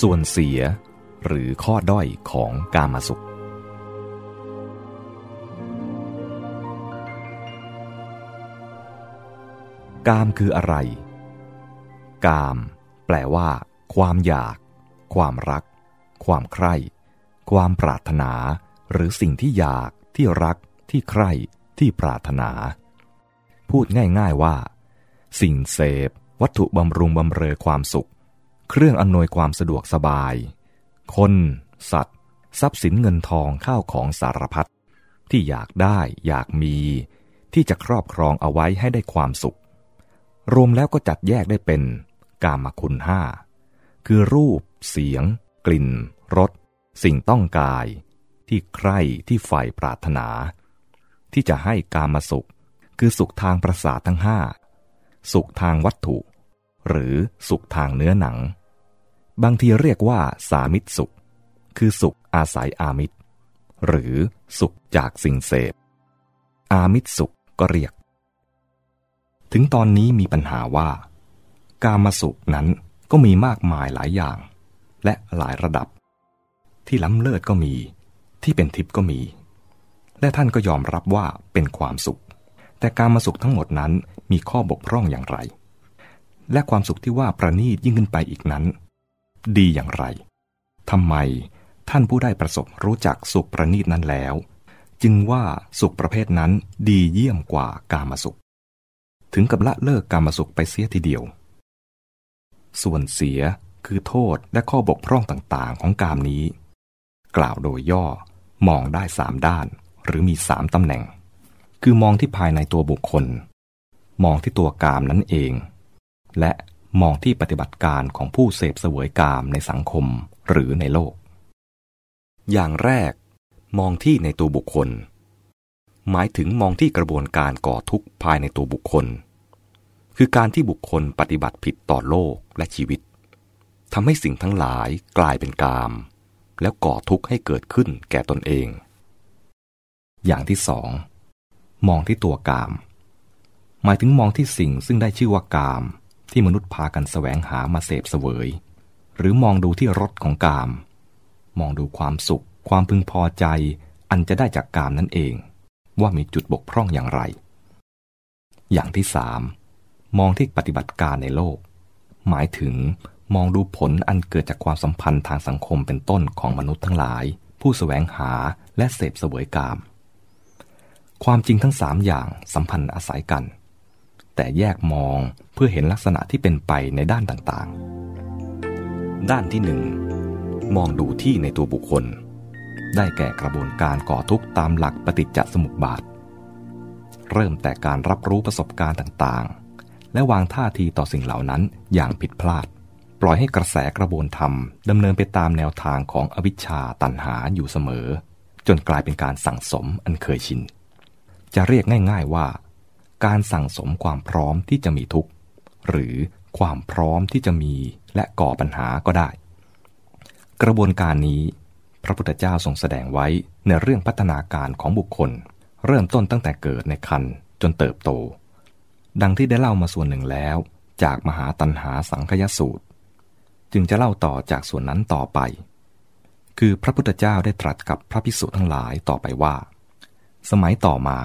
ส่วนเสียหรือข้อด้อยของกามสุข กามคืออะไร กาม แปลว่า ความอยาก ความรัก ความใคร่ ความปรารถนา หรือสิ่งที่อยาก ที่รัก ที่ใคร่ ที่ปรารถนา พูดง่าย ๆว่า สิ่งเสพ วัตถุบำรุงบำเรอความสุข เครื่องอำนวยความสะดวกสบาย คน สัตว์ ทรัพย์สินเงินทองข้าวของสารพัดที่อยากได้อยากมี ที่จะครอบครองเอาไว้ให้ได้ความสุข รวมแล้วก็จัดแยกได้เป็นกามคุณห้าคือรูป เสียง กลิ่นรสสิ่งต้องกาย ที่ใคร่ที่ใฝ่ปรารถนา ที่จะให้กามาสุข คือสุขทางประสาททั้งห้าสุขทางวัตถุ หรือสุขทางเนื้อหนัง บางทีเรียกว่าสามิตรสุข คือสุขอาศัยอามิตร หรือสุขจากสิ่งเสพ อามิตรสุขก็เรียก ถึงตอนนี้มีปัญหาว่า กามาสุขนั้นก็มีมากมายหลายอย่าง และหลายระดับ ที่ล้ำเลิศก็มี ที่เป็นทิพย์ก็มี และท่านก็ยอมรับว่าเป็นความสุข แต่การมาสุขทั้งหมดนั้นมีข้อบกพร่องอย่างไร และความสุขที่ว่าประณีตยิ่งขึ้นไปอีกนั้น ดีอย่างไรทำไมท่านผู้ได้ประสบรู้จักสุขประณีตนั้นแล้ว จึงว่าสุขประเภทนั้นดีเยี่ยมกว่ากามสุข ถึงกับละเลิกกามสุขไปเสียทีเดียว ส่วนเสียคือโทษและข้อบกพร่องต่างๆ ของกามนี้ กล่าวโดยย่อมองได้สามด้านหรือมีสามตำแหน่ง คือมองที่ภายในตัวบุคคล มองที่ตัวกามนั้นเอง และ มองที่ปฏิบัติการของผู้เสพเสวยกามในสังคมหรือในโลก อย่างแรก มองที่ในตัวบุคคล หมายถึงมองที่กระบวนการก่อทุกข์ภายในตัวบุคคล คือการที่บุคคลปฏิบัติผิดต่อโลกและชีวิตทำให้สิ่งทั้งหลายกลายเป็นกาม แล้วก่อทุกข์ให้เกิดขึ้นแก่ตนเอง อย่างที่สองมองที่ตัวกาม หมายถึงมองที่สิ่งซึ่งได้ชื่อว่ากาม ที่มนุษย์พากันแสวงหามาเสพเสวย หรือมองดูที่รสของกาม มองดูความสุข ความพึงพอใจ อันจะได้จากกามนั่นเอง ว่ามีจุดบกพร่องอย่างไร อย่างที่สามมองที่ปฏิบัติการในโลก หมายถึงมองดูผลอันเกิดจากความสัมพันธ์ทางสังคมเป็นต้นของมนุษย์ทั้งหลาย ผู้สแสวงหาและเสพเสวยกาม ความจริงทั้งสามอย่างสัมพันธ์อาศัยกัน แต่แยกมอง พื่อเห็นลักษณะที่เป็นไปในด้านต่างๆ ด้านที่หนึ่งมองดูที่ในตัวบุคคล ได้แก่กระบวนการก่อทุกข์ตามหลักปฏิจจสมุปบาท เริ่มแต่การรับรู้ประสบการณ์ต่างๆ และวางท่าทีต่อสิ่งเหล่านั้นอย่างผิดพลาด ปล่อยให้กระแสกระบวนธรรมดำเนินไปตามแนวทางของอวิชชาตันหาอยู่เสมอ จนกลายเป็นการสั่งสมอันเคยชิน จะเรียกง่าย ๆว่า การสั่งสมความพร้อมที่จะมีทุกข์ หรือความพร้อมที่จะมีและก่อปัญหาก็ได้ กระบวนการนี้ พระพุทธเจ้าทรงแสดงไว้ในเรื่องพัฒนาการของบุคคล เริ่มต้นตั้งแต่เกิดในคันจนเติบโต ดังที่ได้เล่ามาส่วนหนึ่งแล้ว จากมหาตันหาสังคยสูตร จึงจะเล่าต่อจากส่วนนั้นต่อไป คือพระพุทธเจ้าได้ตรัสกับพระภิกษุทั้งหลายต่อไปว่า สมัยต่อมา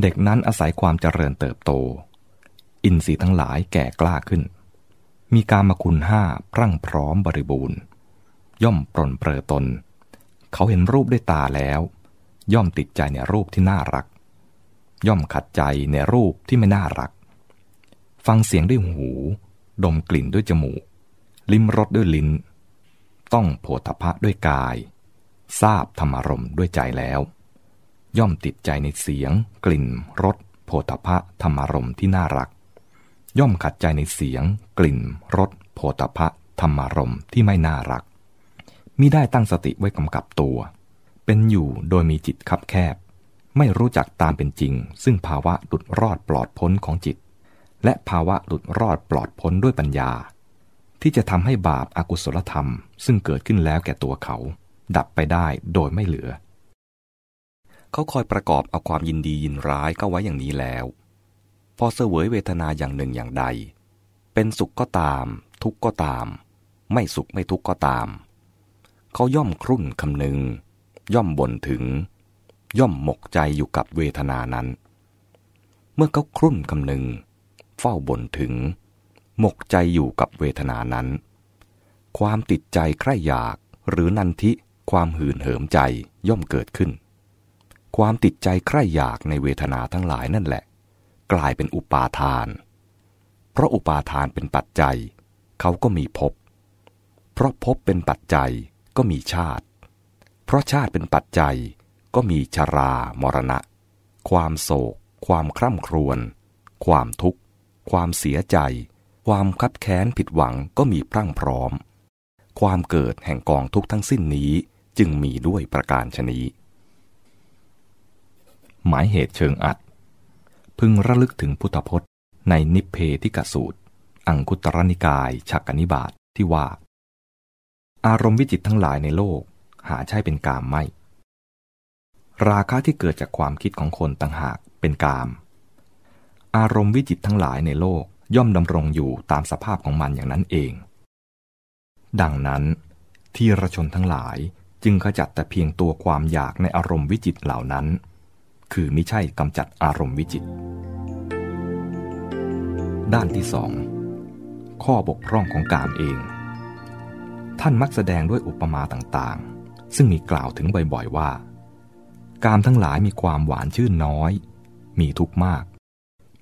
เด็กนั้นอาศัยความเจริญเติบโต อินทรีย์ทั้งหลายแก่กล้าขึ้น มีการมคุณห้าพรั่งพร้อมบริบูรณ์ ย่อมปรนเปรอตน เขาเห็นรูปด้วยตาแล้ว ย่อมติดใจในรูปที่น่ารัก ย่อมขัดใจในรูปที่ไม่น่ารัก ฟังเสียงด้วยหู ดมกลิ่นด้วยจมูก ลิ้มรสด้วยลิ้น ต้องโผฏฐะด้วยกาย ทราบธรรมารมด้วยใจแล้ว ย่อมติดใจในเสียง กลิ่นรสโผฏฐะธรรมารมที่น่ารัก ย่อมขัดใจในเสียง กลิ่นรสโผฏฐะธรรมารมที่ไม่น่ารักมิได้ตั้งสติไว้กำกับตัว เป็นอยู่โดยมีจิตคับแคบ ไม่รู้จักตามเป็นจริง ซึ่งภาวะหลุดรอดปลอดพ้นของจิต และภาวะหลุดรอดปลอดพ้นด้วยปัญญา ที่จะทำให้บาปอากุศลธรรม ซึ่งเกิดขึ้นแล้วแก่ตัวเขา ดับไปได้โดยไม่เหลือ เขาคอยประกอบเอาความยินดียินร้ายก็ไว้อย่างนี้แล้ว พอเสวยเวทนาอย่างหนึ่งอย่างใด เป็นสุขก็ตาม ทุกข์ก็ตาม ไม่สุขไม่ทุกข์ก็ตาม เขาย่อมครุ่นคำนึง ย่อมบ่นถึง ย่อมหมกใจอยู่กับเวทนานั้น เมื่อเขาครุ่นคำนึง เฝ้าบ่นถึง หมกใจอยู่กับเวทนานั้น ความติดใจใคร่อยากหรือนันทิความหื่นเหิมใจย่อมเกิดขึ้น ความติดใจใคร่อยากในเวทนาทั้งหลายนั่นแหละ กลายเป็นอุปาทาน เพราะอุปาทานเป็นปัจจัย เขาก็มีภพ เพราะภพเป็นปัจจัยก็มีชาติ เพราะชาติเป็นปัจจัยก็มีชรามรณะ ความโศก ความคร่ำครวญ ความทุกข์ ความเสียใจ ความคับแค้นผิดหวังก็มีพรั่งพร้อม ความเกิดแห่งกองทุกทั้งสิ้นนี้จึงมีด้วยประการชนีหมายเหตุเชิงอัด พึงระลึกถึงพุทธพจน์ในนิเพธิกสูตร อังคุตรนิกายฉักกนิบาตทที่ว่า อารมณ์วิจิตทั้งหลายในโลกหาใช่เป็นกามไม่ ราคะที่เกิดจากความคิดของคนต่างหากเป็นกาม อารมณ์วิจิตทั้งหลายในโลกย่อมดำรงอยู่ตามสภาพของมันอย่างนั้นเอง ดังนั้น ที่ระชนทั้งหลายจึงขจัดแต่เพียงตัวความอยากในอารมณ์วิจิตเหล่านั้น คือไม่ใช่กำจัดอารมณ์วิจิต ด้านที่สองข้อบกพร่องของกามเอง ท่านมักแสดงด้วยอุปมาต่างๆ ซึ่งมีกล่าวถึงบ่อยๆว่า กามทั้งหลายมีความหวานชื่นน้อย มีทุกข์มาก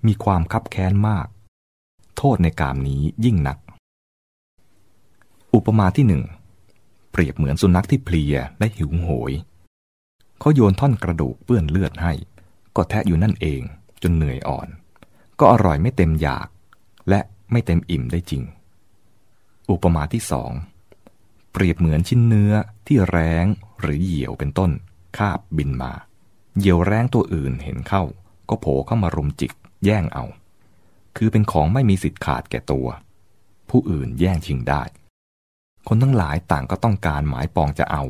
มีความคับแค้นมาก โทษในกามนี้ยิ่งหนัก อุปมาที่หนึ่งเปรียบเหมือนสุนัขที่เพลียและหิวโหย เขาโยนท่อนกระดูกเปื้อนเลือดให้ ก็แทะอยู่นั่นเองจนเหนื่อยอ่อน ก็อร่อยไม่เต็มอยาก และไม่เต็มอิ่มได้จริง อุปมาที่สองเปรียบเหมือนชิ้นเนื้อที่แร้งหรือเหยี่ยวเป็นต้น คาบบินมา เหยี่ยวแร้งตัวอื่นเห็นเข้า ก็โผล่เข้ามารุมจิกแย่งเอา คือเป็นของไม่มีสิทธิ์ขาดแก่ตัว ผู้อื่นแย่งชิงได้ คนทั้งหลายต่างก็ต้องการหมายปองจะเอา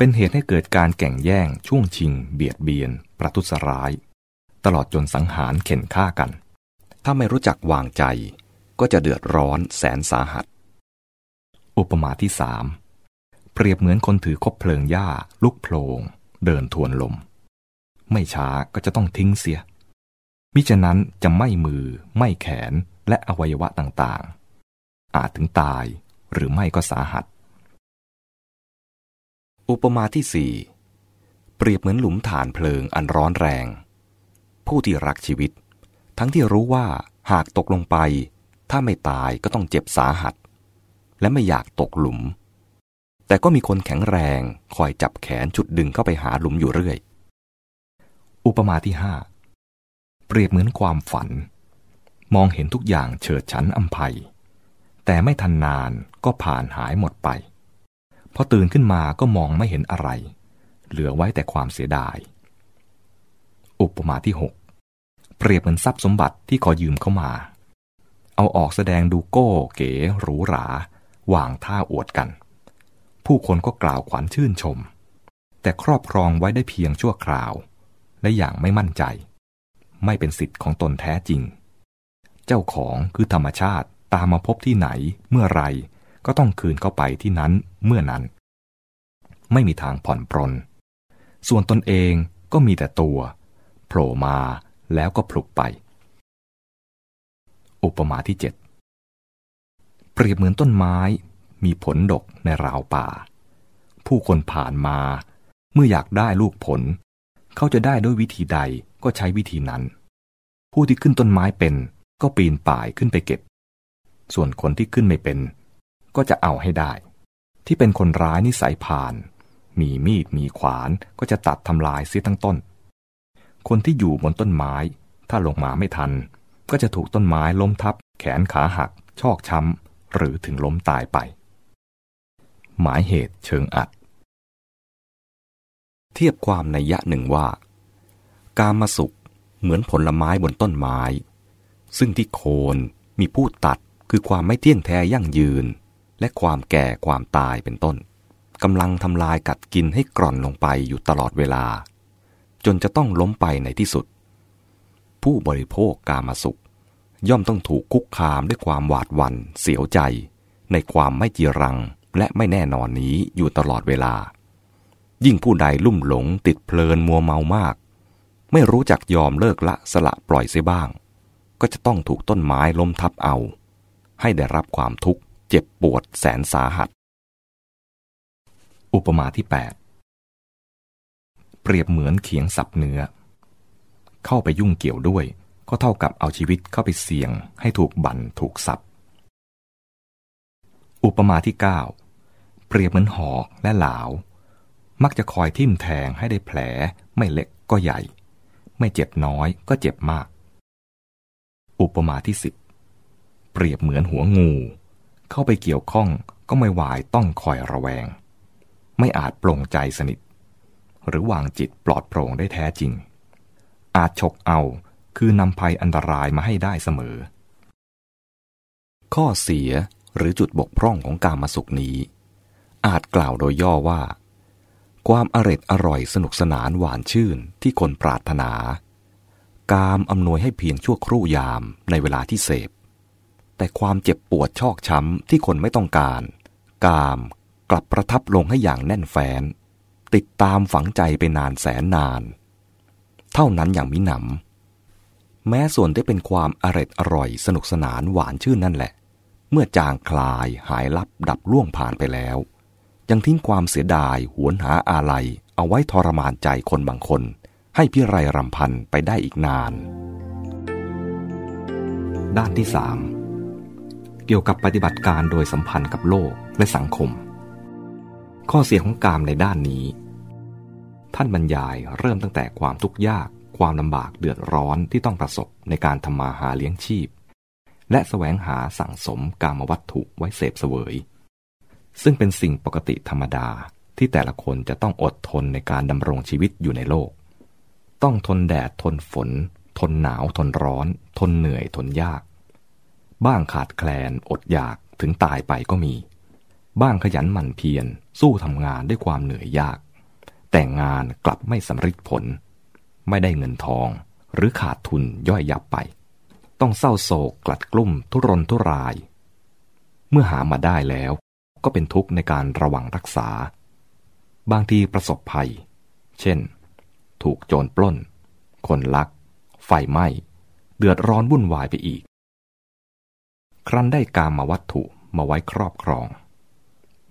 เป็นเหตุให้เกิดการแก่งแย่ง ช่วงชิง เบียดเบียน ประทุษร้าย ตลอดจนสังหารเข็นฆ่ากัน ถ้าไม่รู้จักวางใจ ก็จะเดือดร้อนแสนสาหัส อุปมาที่สามเปรียบเหมือนคนถือคบเพลิงหญ้า ลุกโพลงเดินทวนลม ไม่ช้าก็จะต้องทิ้งเสีย มิฉะนั้นจะไม่มือ ไม่แขนและอวัยวะต่างๆ อาจถึงตายหรือไม่ก็สาหัส อุปมาที่สี่เปรียบเหมือนหลุมฐานเพลิงอันร้อนแรง ผู้ที่รักชีวิต ทั้งที่รู้ว่าหากตกลงไป ถ้าไม่ตายก็ต้องเจ็บสาหัส และไม่อยากตกหลุม แต่ก็มีคนแข็งแรงคอยจับแขนจุดดึงเข้าไปหาหลุมอยู่เรื่อย อุปมาที่ห้าเปรียบเหมือนความฝัน มองเห็นทุกอย่างเฉิดฉันอัมภัยแต่ไม่ทันนานก็ผ่านหายหมดไป พอตื่นขึ้นมาก็มองไม่เห็นอะไร เหลือไว้แต่ความเสียดาย อุปมาที่ 6 เปรียบเหมือนทรัพย์สมบัติที่ขอยืมเข้ามา เอาออกแสดงดูโก้เก๋หรูหราวางท่าอวดกัน ผู้คนก็กล่าวขวัญชื่นชม แต่ครอบครองไว้ได้เพียงชั่วคราว และอย่างไม่มั่นใจ ไม่เป็นสิทธิ์ของตนแท้จริง เจ้าของคือธรรมชาติตามมาพบที่ไหนเมื่อไร ก็ต้องคืนเข้าไปที่นั้นเมื่อนั้น ไม่มีทางผ่อนปรน ส่วนตนเองก็มีแต่ตัวโผล่มาแล้วก็พลุกไป อุปมาที่เจ็ดเปรียบเหมือนต้นไม้มีผลดกในราวป่า ผู้คนผ่านมา เมื่ออยากได้ลูกผล เขาจะได้ด้วยวิธีใดก็ใช้วิธีนั้น ผู้ที่ขึ้นต้นไม้เป็นก็ปีนป่ายขึ้นไปเก็บ ส่วนคนที่ขึ้นไม่เป็น ก็จะเอาให้ได้ ที่เป็นคนร้ายนิสัยผ่าน มีมีดมีขวานก็จะตัดทำลายเสียทั้งต้น คนที่อยู่บนต้นไม้ ถ้าลงมาไม่ทัน ก็จะถูกต้นไม้ล้มทับ แขนขาหัก ชอกช้ำ หรือถึงล้มตายไป หมายเหตุเชิงอัด เทียบความในยะหนึ่งว่า การมาสุขเหมือนผลไม้บนต้นไม้ ซึ่งที่โคนมีผู้ตัดคือความไม่เที่ยงแท้ยั่งยืน และความแก่ความตายเป็นต้นกำลังทำลายกัดกินให้กร่อนลงไปอยู่ตลอดเวลา จนจะต้องล้มไปในที่สุด ผู้บริโภคกามาสุข ย่อมต้องถูกคุกคามด้วยความหวาดหวัน่นเสียวใจ ในความไม่จีรังและไม่แน่นอนนี้อยู่ตลอดเวลา ยิ่งผู้ใดลุ่มหลงติดเพลินมัวเมามาก ไม่รู้จักยอมเลิกละสละปล่อยเสียบ้าง ก็จะต้องถูกต้นไม้ล้มทับเอา ให้ได้รับความทุกข์ เจ็บปวดแสนสาหัส อุปมาที่ 8 เปรียบเหมือนเขียงสับเนื้อ เข้าไปยุ่งเกี่ยวด้วย ก็เท่ากับเอาชีวิตเข้าไปเสี่ยงให้ถูกบั่นถูกสับ อุปมาที่ 9 เปรียบเหมือนหอกและหลาว มักจะคอยทิ่มแทงให้ได้แผล ไม่เล็กก็ใหญ่ ไม่เจ็บน้อยก็เจ็บมาก อุปมาที่สิบเปรียบเหมือนหัวงู เข้าไปเกี่ยวข้องก็ไม่วายต้องคอยระแวง ไม่อาจปลงใจสนิท หรือวางจิตปลอดโปร่งได้แท้จริง อาจฉกเอาคือนำภัยอันตรายมาให้ได้เสมอ ข้อเสียหรือจุดบกพร่องของการมาสุขนี้ อาจกล่าวโดยย่อว่า ความอร็ดอร่อยสนุกสนานหวานชื่นที่คนปรารถนา กามอำนวยให้เพียงชั่วครู่ยามในเวลาที่เสพ แต่ความเจ็บปวดชอกช้ำที่คนไม่ต้องการ กามกลับประทับลงให้อย่างแน่นแฟ้นติดตามฝังใจไปนานแสนนาน เท่านั้นอย่างมิหนำแม้ส่วนที่เป็นความอร็ดอร่อยสนุกสนานหวานชื่นนั่นแหละ เมื่อจางคลายหายลับดับล่วงผ่านไปแล้ว ยังทิ้งความเสียดายหวนหาอาลัย เอาไว้ทรมานใจคนบางคน ให้พิไรรำพันไปได้อีกนาน ด้านที่สาม เกี่ยวกับปฏิบัติการโดยสัมพันธ์กับโลกและสังคม ข้อเสียของกามในด้านนี้ ท่านบรรยายเริ่มตั้งแต่ความทุกข์ยาก ความลำบากเดือดร้อนที่ต้องประสบในการทำมาหาเลี้ยงชีพ และแสวงหาสั่งสมกามวัตถุไว้เสพเสวย ซึ่งเป็นสิ่งปกติธรรมดาที่แต่ละคนจะต้องอดทนในการดำรงชีวิตอยู่ในโลก ต้องทนแดดทนฝน ทนหนาวทนร้อน ทนเหนื่อยทนยาก บ้างขาดแคลนอดอยากถึงตายไปก็มี บ้างขยันหมั่นเพียรสู้ทำงานด้วยความเหนื่อยยาก แต่งานกลับไม่สำเร็จผล ไม่ได้เงินทอง หรือขาดทุนย่อยยับไป ต้องเศร้าโศกกลัดกลุ่มทุรนทุราย เมื่อหามาได้แล้วก็เป็นทุกข์ในการระวังรักษา บางทีประสบภัย เช่น ถูกโจรปล้น คนลัก ไฟไหม้ เดือดร้อนวุ่นวายไปอีก ครั้นได้กามมาวัตถุมาไว้ครอบครอง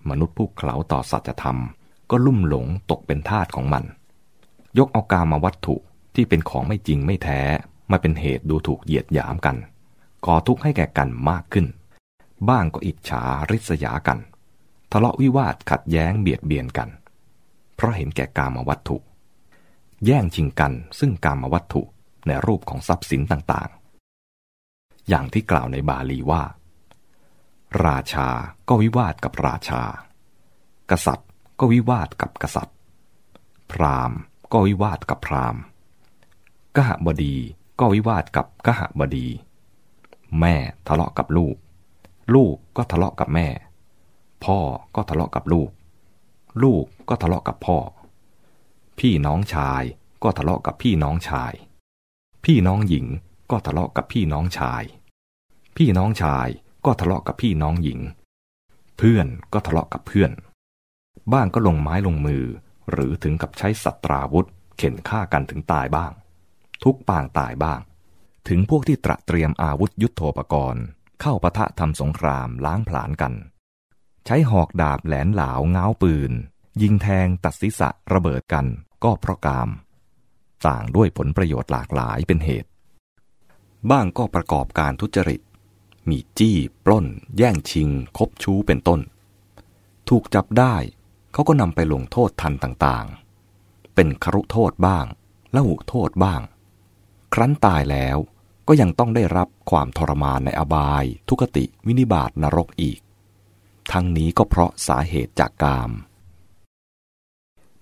มนุษย์ผู้เขลาต่อสัจธรรม ก็ลุ่มหลงตกเป็นทาสของมัน ยกเอากามมาวัตถุที่เป็นของไม่จริงไม่แท้ มาเป็นเหตุดูถูกเหยียดหยามกันก่อทุกข์ให้แก่กันมากขึ้น บ้างก็อิจฉาริษยากัน ทะเลาะวิวาทขัดแย้งเบียดเบียนกัน เพราะเห็นแก่กามวัตถุ แย่งชิงกันซึ่งกามวัตถุในรูปของทรัพย์สินต่าง อย่างที่กล่าวในบาลีว่า ราชาก็วิวาทกับราชา กษัตริย์ก็วิวาทกับกษัตริย์ พราหมณ์ก็วิวาทกับพราหมณ์กหบดีก็วิวาทกับกหบดี แม่ทะเลาะกับลูก ลูกก็ทะเลาะกับแม่ พ่อก็ทะเลาะกับลูก ลูกก็ทะเลาะกับพ่อ พี่น้องชายก็ทะเลาะกับพี่น้องชาย พี่น้องหญิงก็ทะเลาะกับพี่น้องชาย พี่น้องชายก็ทะเลาะกับพี่น้องหญิง เพื่อนก็ทะเลาะกับเพื่อน บ้างก็ลงไม้ลงมือ หรือถึงกับใช้สัตราวุธ เข็นฆ่ากันถึงตายบ้าง ทุกปางตายบ้าง ถึงพวกที่ตระเตรียมอาวุธยุโทโธปกรณ์ เข้าปะทะทำสงครามล้างผลาญกัน ใช้หอกดาบแหลนเหลาเงาปืน ยิงแทงตัดศีรษะระเบิดกันก็เพราะกาม ต่างด้วยผลประโยชน์หลากหลายเป็นเหตุ บ้างก็ประกอบการทุจริต มีจี้ ปล้น แย่งชิง คบชู้เป็นต้น ถูกจับได้ เขาก็นำไปลงโทษทันต่างๆ เป็นครุโทษบ้างละหุโทษบ้าง ครั้นตายแล้วก็ยังต้องได้รับความทรมานในอบาย ทุกติวินิบาตนรกอีก ทั้งนี้ก็เพราะสาเหตุจากกาม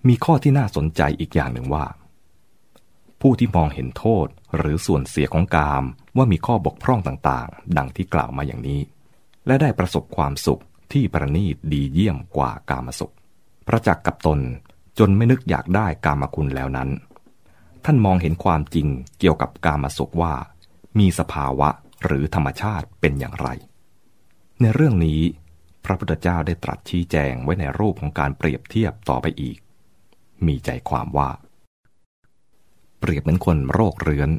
มีข้อที่น่าสนใจอีกอย่างหนึ่งว่า ผู้ที่มองเห็นโทษหรือส่วนเสียของกาม ว่ามีข้อบกพร่องต่างๆ ดังที่กล่าวมาอย่างนี้ และได้ประสบความสุขที่ประณีตดีเยี่ยมกว่ากามสุข ประจักษ์กับตนจนไม่นึกอยากได้กามคุณแล้วนั้น ท่านมองเห็นความจริงเกี่ยวกับกามาสุขว่า มีสภาวะหรือธรรมชาติเป็นอย่างไร ในเรื่องนี้ พระพุทธเจ้าได้ตรัสชี้แจงไว้ในรูปของการเปรียบเทียบต่อไปอีก มีใจความว่า เปรียบเหมือนคนโรคเรื้อน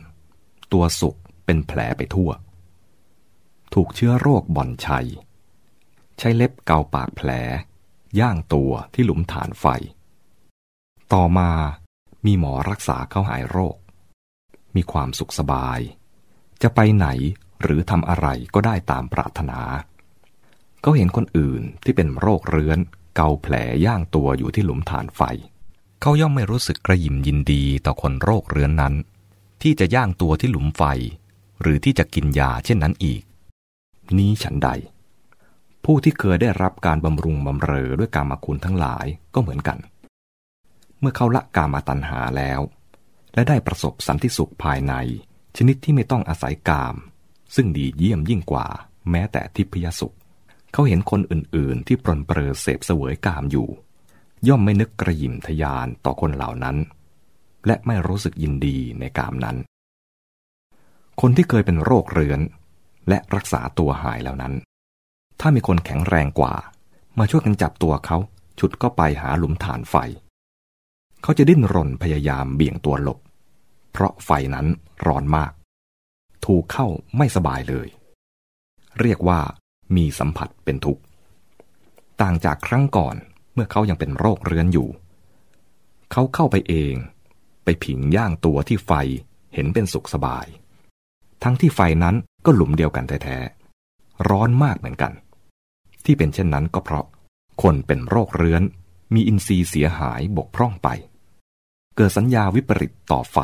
ตัวสุก เป็นแผลไปทั่ว ถูกเชื้อโรคบ่อนชัย ใช้เล็บเกาปากแผล ย่างตัวที่หลุมฐานไฟ ต่อมามีหมอรักษาเขาหายโรค มีความสุขสบาย จะไปไหนหรือทำอะไรก็ได้ตามปรารถนา เขาเห็นคนอื่นที่เป็นโรคเรื้อนเกาแผลย่างตัวอยู่ที่หลุมฐานไฟ เขาย่อมไม่รู้สึกกระยิมยินดีต่อคนโรคเรื้อนนั้น ที่จะย่างตัวที่หลุมไฟ หรือที่จะกินยาเช่นนั้นอีก นี้ฉันใด ผู้ที่เคยได้รับการบำรุงบำเรอด้วยกรรมคุณทั้งหลายก็เหมือนกัน เมื่อเขาละกามาตัญหาแล้ว และได้ประสบสันติสุขภายใน ชนิดที่ไม่ต้องอาศัยกาม ซึ่งดีเยี่ยมยิ่งกว่า แม้แต่ทิพยสุข เขาเห็นคนอื่นๆ ที่ปรนเปรอเสพเสวยกามอยู่ ย่อมไม่นึกกระยิมทยานต่อคนเหล่านั้น และไม่รู้สึกยินดีในกามนั้น คนที่เคยเป็นโรคเรื้อน และรักษาตัวหายแล้วนั้น ถ้ามีคนแข็งแรงกว่า มาช่วยกันจับตัวเขาฉุดก็ไปหาหลุมฐานไฟ เขาจะดิ้นรนพยายามเบี่ยงตัวหลบ เพราะไฟนั้นร้อนมาก ถูกเข้าไม่สบายเลย เรียกว่ามีสัมผัสเป็นทุกข์ ต่างจากครั้งก่อนเมื่อเขายังเป็นโรคเรื้อนอยู่ เขาเข้าไปเอง ไปผิงย่างตัวที่ไฟเห็นเป็นสุขสบาย ทั้งที่ไฟนั้นก็หลุมเดียวกันแท้ๆ ร้อนมากเหมือนกัน ที่เป็นเช่นนั้นก็เพราะ คนเป็นโรคเรื้อน มีอินทรีย์เสียหายบกพร่องไป เกิดสัญญาวิปริตต่อไฟ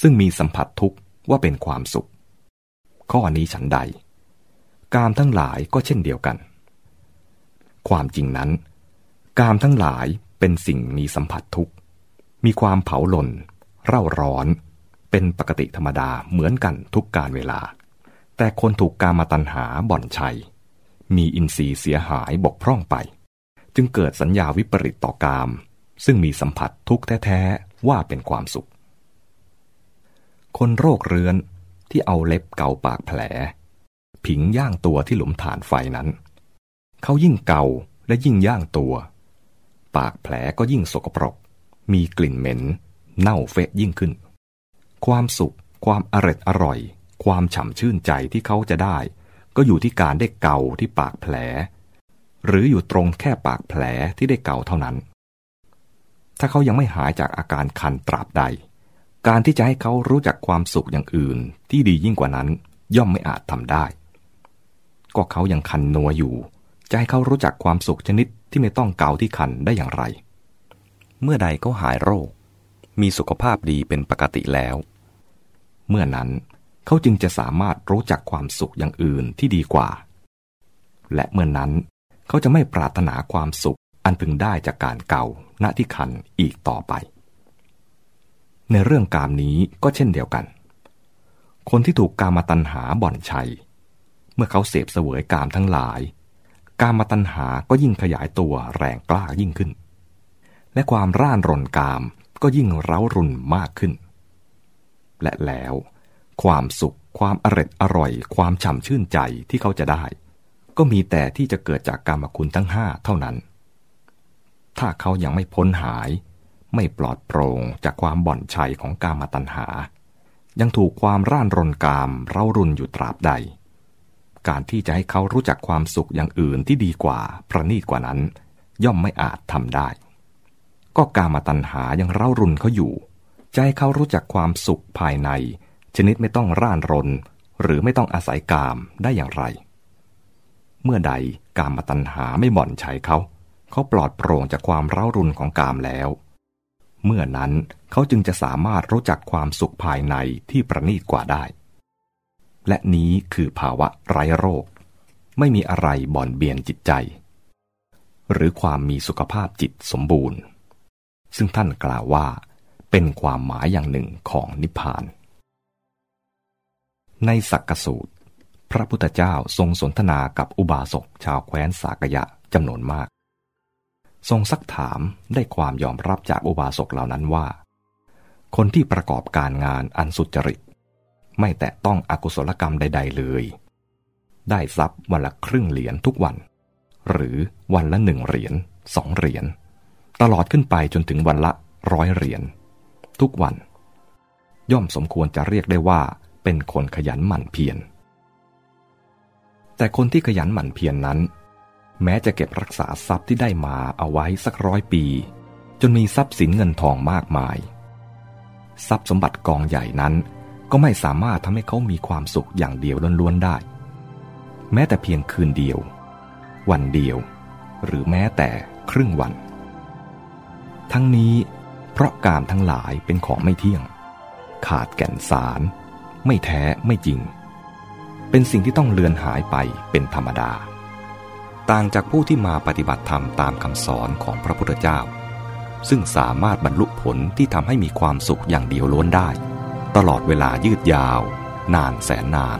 ซึ่งมีสัมผัสทุกข์ว่าเป็นความสุข ข้อนี้ฉันใด กามทั้งหลายก็เช่นเดียวกัน ความจริงนั้น กามทั้งหลายเป็นสิ่งมีสัมผัสทุกข์ มีความเผาหล่น เร่าร้อน เป็นปกติธรรมดาเหมือนกันทุกการเวลา แต่คนถูกกามาตัญหาบ่อนชัย มีอินทรีย์เสียหายบกพร่องไป จึงเกิดสัญญาวิปริตต่อกาม ซึ่งมีสัมผัสทุกแท้ ๆ ว่าเป็นความสุข คนโรคเรื้อนที่เอาเล็บเกาปากแผล ผิงย่างตัวที่หลุมฐานไฟนั้น เขายิ่งเกาและยิ่งย่างตัว ปากแผลก็ยิ่งสกปรก มีกลิ่นเหม็น เน่าเฟะยิ่งขึ้น ความสุข ความอร็ดอร่อย ความฉ่ำชื่นใจที่เขาจะได้ ก็อยู่ที่การได้เกาที่ปากแผล หรืออยู่ตรงแค่ปากแผลที่ได้เกาเท่านั้น ถ้าเขายังไม่หายจากอาการคันตราบใด การที่จะให้เขารู้จักความสุขอย่างอื่น ที่ดียิ่งกว่านั้น ย่อมไม่อาจทำได้ ก็เขายังคันนัวอยู่จะให้เขารู้จักความสุขชนิดที่ไม่ต้องเกาที่คันได้อย่างไร เมื่อใดเขาหายโรค มีสุขภาพดีเป็นปกติแล้ว เมื่อนั้นเขาจึงจะสามารถรู้จักความสุขอย่างอื่นที่ดีกว่า และเมื่อนั้นเขาจะไม่ปรารถนาความสุขอันพึงได้จากการเก่าณที่คันอีกต่อไป ในเรื่องกามนี้ก็เช่นเดียวกัน คนที่ถูกกามาตัญหาบ่อนชัย เมื่อเขาเสพเสวยกามทั้งหลาย กามาตัณหาก็ยิ่งขยายตัวแรงกล้ายิ่งขึ้น และความร่านรนกามก็ยิ่งเร้ารุนมากขึ้น และแล้ว ความสุข ความอร็ดอร่อย ความฉ่ำชื่นใจที่เขาจะได้ ก็มีแต่ที่จะเกิดจากกามคุณทั้งห้าเท่านั้น ถ้าเขายังไม่พ้นหาย ไม่ปลอดโปร่งจากความบ่อนชัยของกามตัณหา ยังถูกความร่านรนกามเร้ารุนอยู่ตราบใด การที่จะให้เขารู้จักความสุขอย่างอื่นที่ดีกว่าประณีตกว่านั้น ย่อมไม่อาจทำได้ ก็กามาตัญหายังเร่ารุนเขาอยู่ จะให้เขารู้จักความสุขภายใน ชนิดไม่ต้องร่านรน หรือไม่ต้องอาศัยกามได้อย่างไร เมื่อใดกามมาตัญหาไม่บ่อนใช้เขา เขาปลอดโปร่งจากความเร่ารุนของกามแล้ว เมื่อนั้นเขาจึงจะสามารถรู้จักความสุขภายในที่ประณีตกว่าได้ และนี้คือภาวะไร้โรค ไม่มีอะไรบ่อนเบียนจิตใจ หรือความมีสุขภาพจิตสมบูรณ์ ซึ่งท่านกล่าวว่า เป็นความหมายอย่างหนึ่งของนิพพาน ในสักกสูตร พระพุทธเจ้าทรงสนทนากับอุบาสกชาวแคว้นสากยะจำนวนมาก ทรงซักถามได้ความยอมรับจากอุบาสกเหล่านั้นว่า คนที่ประกอบการงานอันสุจริต ไม่แตะต้องอกุศลกรรมใด ๆ เลย ได้ทรัพย์วันละครึ่งเหรียญทุกวัน หรือวันละหนึ่งเหรียญสองเหรียญตลอดขึ้นไปจนถึงวันละร้อยเหรียญ ทุกวัน ย่อมสมควรจะเรียกได้ว่าเป็นคนขยันหมั่นเพียร แต่คนที่ขยันหมั่นเพียรนนั้น แม้จะเก็บรักษาทรัพย์ที่ได้มาเอาไว้สักร้อยปี จนมีทรัพย์สินเงินทองมากมาย ทรัพย์สมบัติกองใหญ่นั้นก็ไม่สามารถทำให้เขามีความสุขอย่างเดียวล้วนๆได้ แม้แต่เพียงคืนเดียว วันเดียว หรือแม้แต่ครึ่งวัน ทั้งนี้ เพราะการทั้งหลายเป็นของไม่เที่ยง ขาดแก่นสาร ไม่แท้ไม่จริง เป็นสิ่งที่ต้องเลือนหายไปเป็นธรรมดา ต่างจากผู้ที่มาปฏิบัติธรรมตามคำสอนของพระพุทธเจ้า ซึ่งสามารถบรรลุผลที่ทำให้มีความสุขอย่างเดียวล้วนได้ ตลอดเวลายืดยาว นานแสนนาน